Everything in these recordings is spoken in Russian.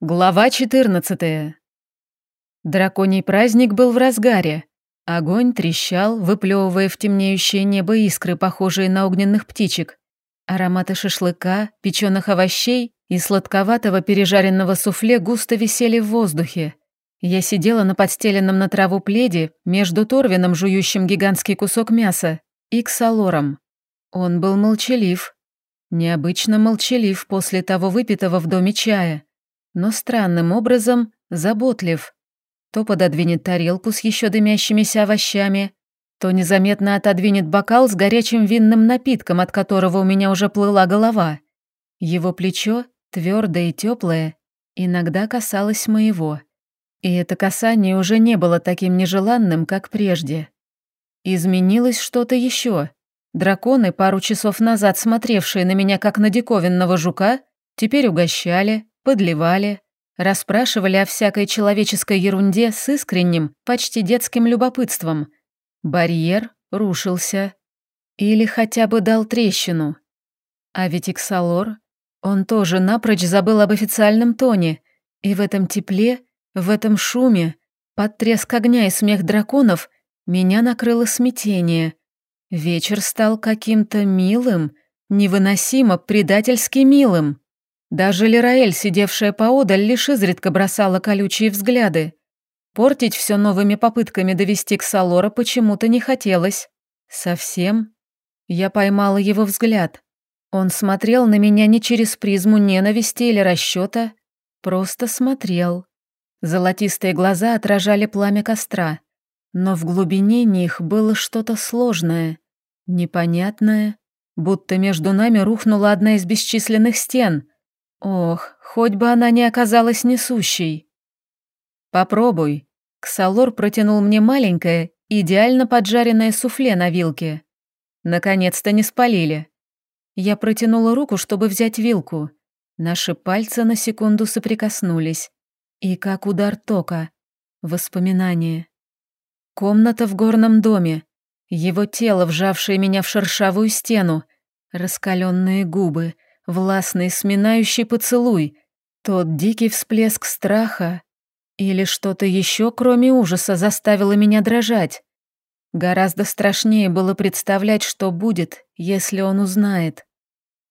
Глава 14. Драконий праздник был в разгаре. Огонь трещал, выплевывая в темнеющее небо искры, похожие на огненных птичек. Ароматы шашлыка, печеных овощей и сладковатого пережаренного суфле густо висели в воздухе. Я сидела на подстеленном на траву пледе между Торвином, жующим гигантский кусок мяса, и Ксалором. Он был молчалив. Необычно молчалив после того выпитого в доме чая но странным образом заботлив. То пододвинет тарелку с еще дымящимися овощами, то незаметно отодвинет бокал с горячим винным напитком, от которого у меня уже плыла голова. Его плечо, твердое и теплое, иногда касалось моего. И это касание уже не было таким нежеланным, как прежде. Изменилось что-то еще. Драконы, пару часов назад смотревшие на меня как на диковинного жука, теперь угощали, подливали, расспрашивали о всякой человеческой ерунде с искренним, почти детским любопытством. Барьер рушился. Или хотя бы дал трещину. А ведь Иксалор, он тоже напрочь забыл об официальном тоне, и в этом тепле, в этом шуме, под треск огня и смех драконов меня накрыло смятение. Вечер стал каким-то милым, невыносимо предательски милым. Даже Лираэль, сидевшая поодаль, лишь изредка бросала колючие взгляды. Портить все новыми попытками довести к Салора почему-то не хотелось. Совсем. Я поймала его взгляд. Он смотрел на меня не через призму ненависти или расчета, просто смотрел. Золотистые глаза отражали пламя костра, но в глубине них было что-то сложное, непонятное, будто между нами рухнула одна из бесчисленных стен — Ох, хоть бы она не оказалась несущей. Попробуй. Ксалор протянул мне маленькое, идеально поджаренное суфле на вилке. Наконец-то не спалили. Я протянула руку, чтобы взять вилку. Наши пальцы на секунду соприкоснулись. И как удар тока. Воспоминание. Комната в горном доме. Его тело, вжавшее меня в шершавую стену. Раскаленные губы — властный сминающий поцелуй, тот дикий всплеск страха или что-то еще, кроме ужаса, заставило меня дрожать. Гораздо страшнее было представлять, что будет, если он узнает.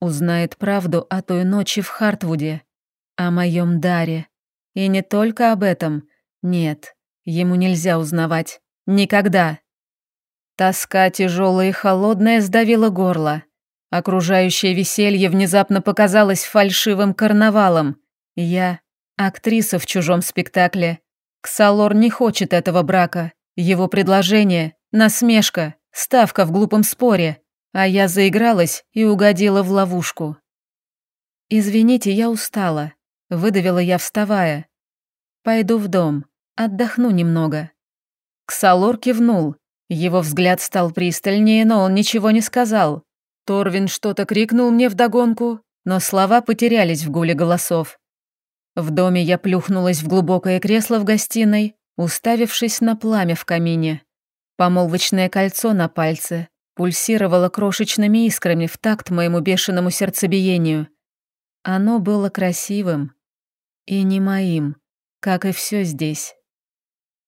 Узнает правду о той ночи в Хартвуде, о моем даре. И не только об этом. Нет, ему нельзя узнавать. Никогда. Тоска тяжелая и холодная сдавила горло. Окружающее веселье внезапно показалось фальшивым карнавалом. Я — актриса в чужом спектакле. Ксалор не хочет этого брака. Его предложение — насмешка, ставка в глупом споре. А я заигралась и угодила в ловушку. «Извините, я устала», — выдавила я, вставая. «Пойду в дом, отдохну немного». Ксалор кивнул. Его взгляд стал пристальнее, но он ничего не сказал. Торвин что-то крикнул мне вдогонку, но слова потерялись в гуле голосов. В доме я плюхнулась в глубокое кресло в гостиной, уставившись на пламя в камине. Помолвочное кольцо на пальце пульсировало крошечными искрами в такт моему бешеному сердцебиению. Оно было красивым и не моим, как и все здесь.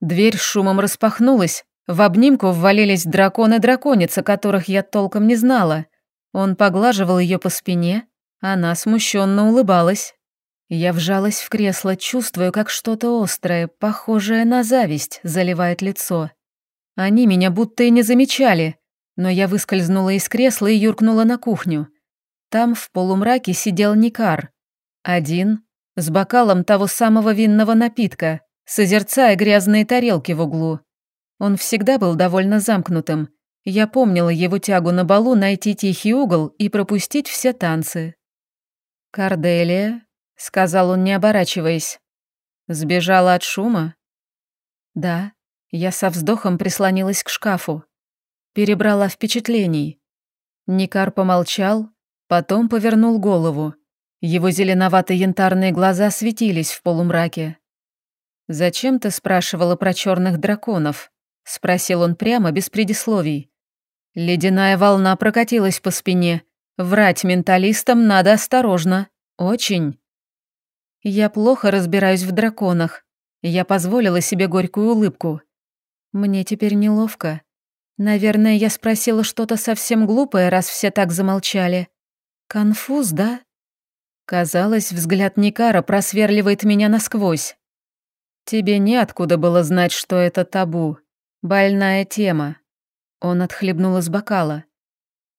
Дверь шумом распахнулась, в обнимку ввалились драконы-драконица, которых я толком не знала — он поглаживал ее по спине, она смущенно улыбалась. Я вжалась в кресло, чувствуя, как что-то острое, похожее на зависть, заливает лицо. Они меня будто и не замечали, но я выскользнула из кресла и юркнула на кухню. Там в полумраке сидел Никар. Один, с бокалом того самого винного напитка, созерцая грязные тарелки в углу. Он всегда был довольно замкнутым, я помнила его тягу на балу найти тихий угол и пропустить все танцы. «Карделия», — сказал он, не оборачиваясь, — «сбежала от шума?» «Да». Я со вздохом прислонилась к шкафу. Перебрала впечатлений. Никар помолчал, потом повернул голову. Его зеленоватые янтарные глаза светились в полумраке. «Зачем ты спрашивала про черных драконов?» — спросил он прямо, без предисловий. Ледяная волна прокатилась по спине. Врать менталистам надо осторожно. Очень. Я плохо разбираюсь в драконах. Я позволила себе горькую улыбку. Мне теперь неловко. Наверное, я спросила что-то совсем глупое, раз все так замолчали. Конфуз, да? Казалось, взгляд Никара просверливает меня насквозь. Тебе неоткуда было знать, что это табу. Больная тема. Он отхлебнул из бокала.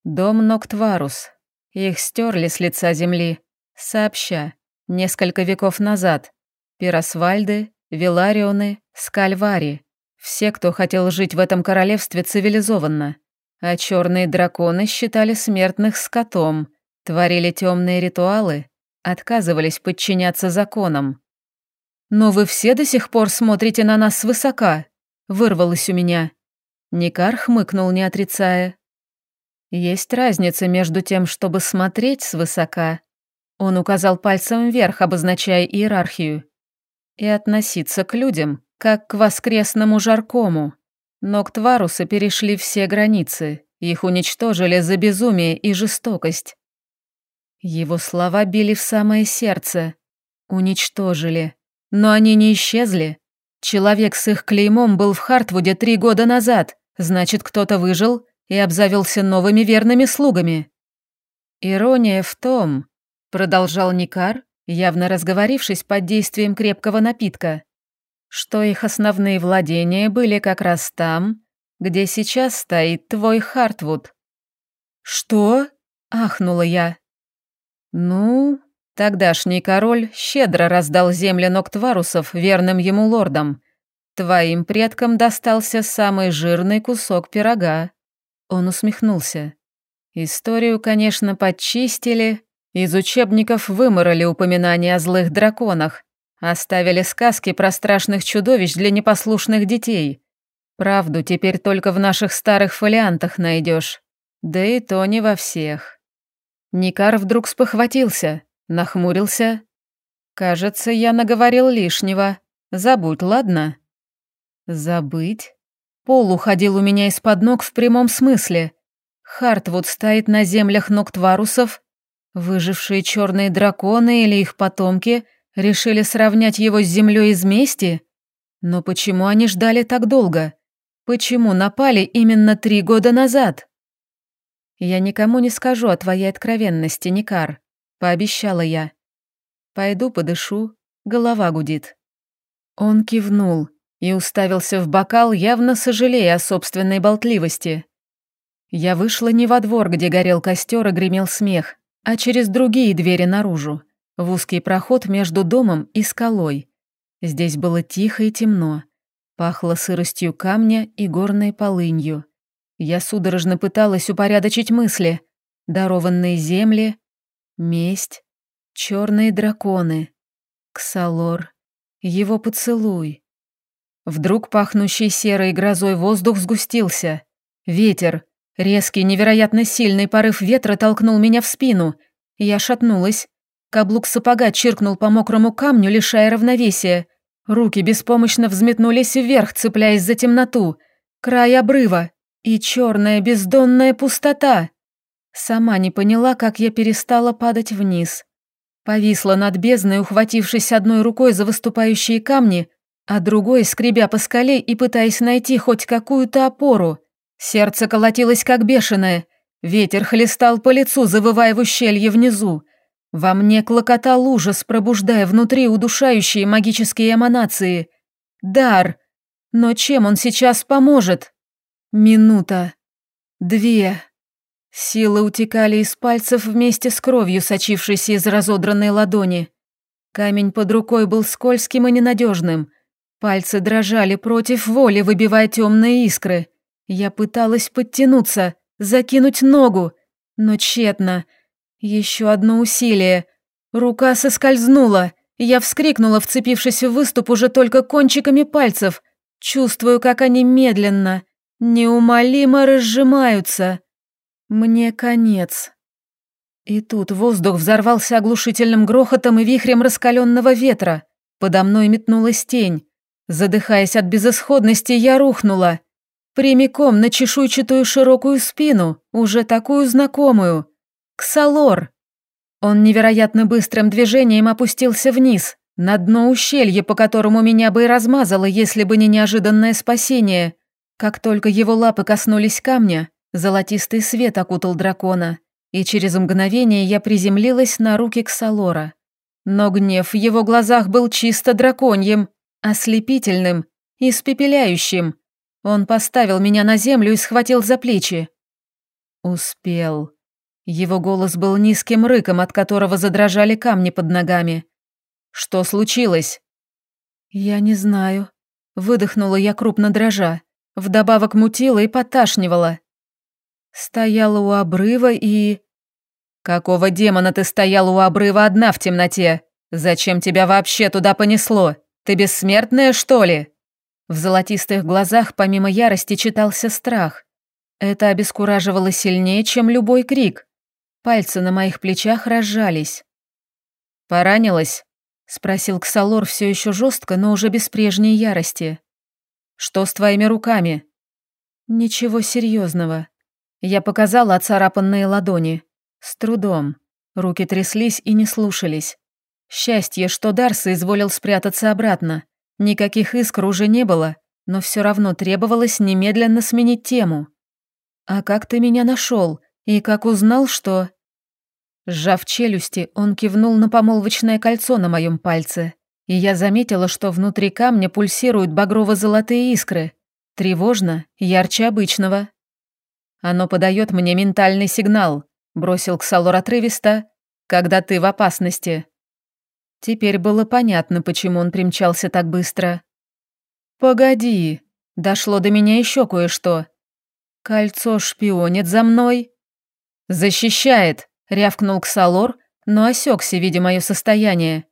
Дом Ноктварус. Их стерли с лица земли. Сообща. Несколько веков назад. Пиросвальды, Виларионы, Скальвари. Все, кто хотел жить в этом королевстве цивилизованно. А черные драконы считали смертных скотом, творили темные ритуалы, отказывались подчиняться законам. «Но вы все до сих пор смотрите на нас свысока», — вырвалось у меня. Никар хмыкнул, не отрицая. «Есть разница между тем, чтобы смотреть свысока», он указал пальцем вверх, обозначая иерархию, и относиться к людям, как к воскресному жаркому. Но к Тварусы перешли все границы, их уничтожили за безумие и жестокость. Его слова били в самое сердце. Уничтожили. Но они не исчезли. Человек с их клеймом был в Хартвуде три года назад, значит, кто-то выжил и обзавелся новыми верными слугами. Ирония в том, продолжал Никар, явно разговорившись под действием крепкого напитка, что их основные владения были как раз там, где сейчас стоит твой Хартвуд. «Что?» — ахнула я. «Ну, тогдашний король щедро раздал земли Ноктварусов верным ему лордам. Твоим предкам достался самый жирный кусок пирога». Он усмехнулся. Историю, конечно, подчистили, из учебников выморали упоминания о злых драконах, Оставили сказки про страшных чудовищ для непослушных детей. Правду теперь только в наших старых фолиантах найдешь. Да и то не во всех. Никар вдруг спохватился, нахмурился. «Кажется, я наговорил лишнего. Забудь, ладно?» «Забыть?» Пол уходил у меня из-под ног в прямом смысле. Хартвуд стоит на землях Ноктварусов. Выжившие черные драконы или их потомки — Решили сравнять его с землей из мести? Но почему они ждали так долго? Почему напали именно три года назад? Я никому не скажу о твоей откровенности, Никар, пообещала я. Пойду подышу, голова гудит. Он кивнул и уставился в бокал, явно сожалея о собственной болтливости. Я вышла не во двор, где горел костер и гремел смех, а через другие двери наружу в узкий проход между домом и скалой. Здесь было тихо и темно. Пахло сыростью камня и горной полынью. Я судорожно пыталась упорядочить мысли. Дарованные земли, месть, черные драконы, Ксалор, его поцелуй. Вдруг пахнущий серой грозой воздух сгустился. Ветер, резкий, невероятно сильный порыв ветра толкнул меня в спину. Я шатнулась, Каблук сапога чиркнул по мокрому камню, лишая равновесия. Руки беспомощно взметнулись вверх, цепляясь за темноту. Край обрыва и черная бездонная пустота. Сама не поняла, как я перестала падать вниз. Повисла над бездной, ухватившись одной рукой за выступающие камни, а другой скребя по скале и пытаясь найти хоть какую-то опору. Сердце колотилось как бешеное. Ветер хлестал по лицу, завывая в ущелье внизу. Во мне клокотал ужас, пробуждая внутри удушающие магические эманации. Дар! Но чем он сейчас поможет? Минута. Две. Силы утекали из пальцев вместе с кровью, сочившейся из разодранной ладони. Камень под рукой был скользким и ненадежным. Пальцы дрожали против воли, выбивая темные искры. Я пыталась подтянуться, закинуть ногу, но тщетно — еще одно усилие. Рука соскользнула. Я вскрикнула, вцепившись в выступ уже только кончиками пальцев. Чувствую, как они медленно, неумолимо разжимаются. Мне конец. И тут воздух взорвался оглушительным грохотом и вихрем раскаленного ветра. Подо мной метнулась тень. Задыхаясь от безысходности, я рухнула. Прямиком на чешуйчатую широкую спину, уже такую знакомую. Ксалор. Он невероятно быстрым движением опустился вниз, на дно ущелья, по которому меня бы и размазало, если бы не неожиданное спасение. Как только его лапы коснулись камня, золотистый свет окутал дракона, и через мгновение я приземлилась на руки Ксалора. Но гнев в его глазах был чисто драконьим, ослепительным, испепеляющим. Он поставил меня на землю и схватил за плечи. Успел. Его голос был низким рыком, от которого задрожали камни под ногами. «Что случилось?» «Я не знаю». Выдохнула я крупно дрожа. Вдобавок мутила и поташнивала. Стояла у обрыва и... «Какого демона ты стояла у обрыва одна в темноте? Зачем тебя вообще туда понесло? Ты бессмертная, что ли?» В золотистых глазах помимо ярости читался страх. Это обескураживало сильнее, чем любой крик. Пальцы на моих плечах разжались. «Поранилась?» — спросил Ксалор все еще жестко, но уже без прежней ярости. «Что с твоими руками?» «Ничего серьезного. Я показала оцарапанные ладони. С трудом. Руки тряслись и не слушались. Счастье, что Дарс изволил спрятаться обратно. Никаких искр уже не было, но все равно требовалось немедленно сменить тему. «А как ты меня нашел? И как узнал, что...» Сжав челюсти, он кивнул на помолвочное кольцо на моем пальце, и я заметила, что внутри камня пульсируют багрово-золотые искры. Тревожно, ярче обычного. «Оно подает мне ментальный сигнал», — бросил Ксалор отрывисто, «когда ты в опасности». Теперь было понятно, почему он примчался так быстро. «Погоди, дошло до меня еще кое-что. «Кольцо шпионит за мной?» «Защищает!» — рявкнул Ксалор, но осекся, видя мое состояние.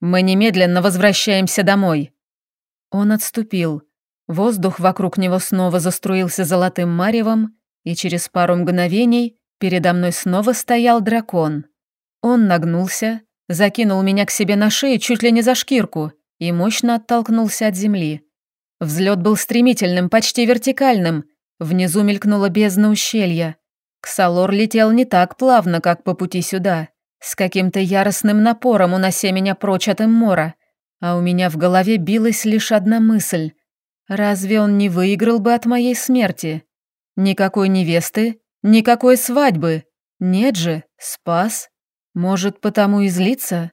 «Мы немедленно возвращаемся домой». Он отступил. Воздух вокруг него снова заструился золотым маревом, и через пару мгновений передо мной снова стоял дракон. Он нагнулся, закинул меня к себе на шею чуть ли не за шкирку и мощно оттолкнулся от земли. Взлет был стремительным, почти вертикальным, Внизу мелькнула бездна ущелья. Ксалор летел не так плавно, как по пути сюда, с каким-то яростным напором унося меня прочь от Эммора, а у меня в голове билась лишь одна мысль. Разве он не выиграл бы от моей смерти? Никакой невесты, никакой свадьбы. Нет же, спас. Может, потому и злиться?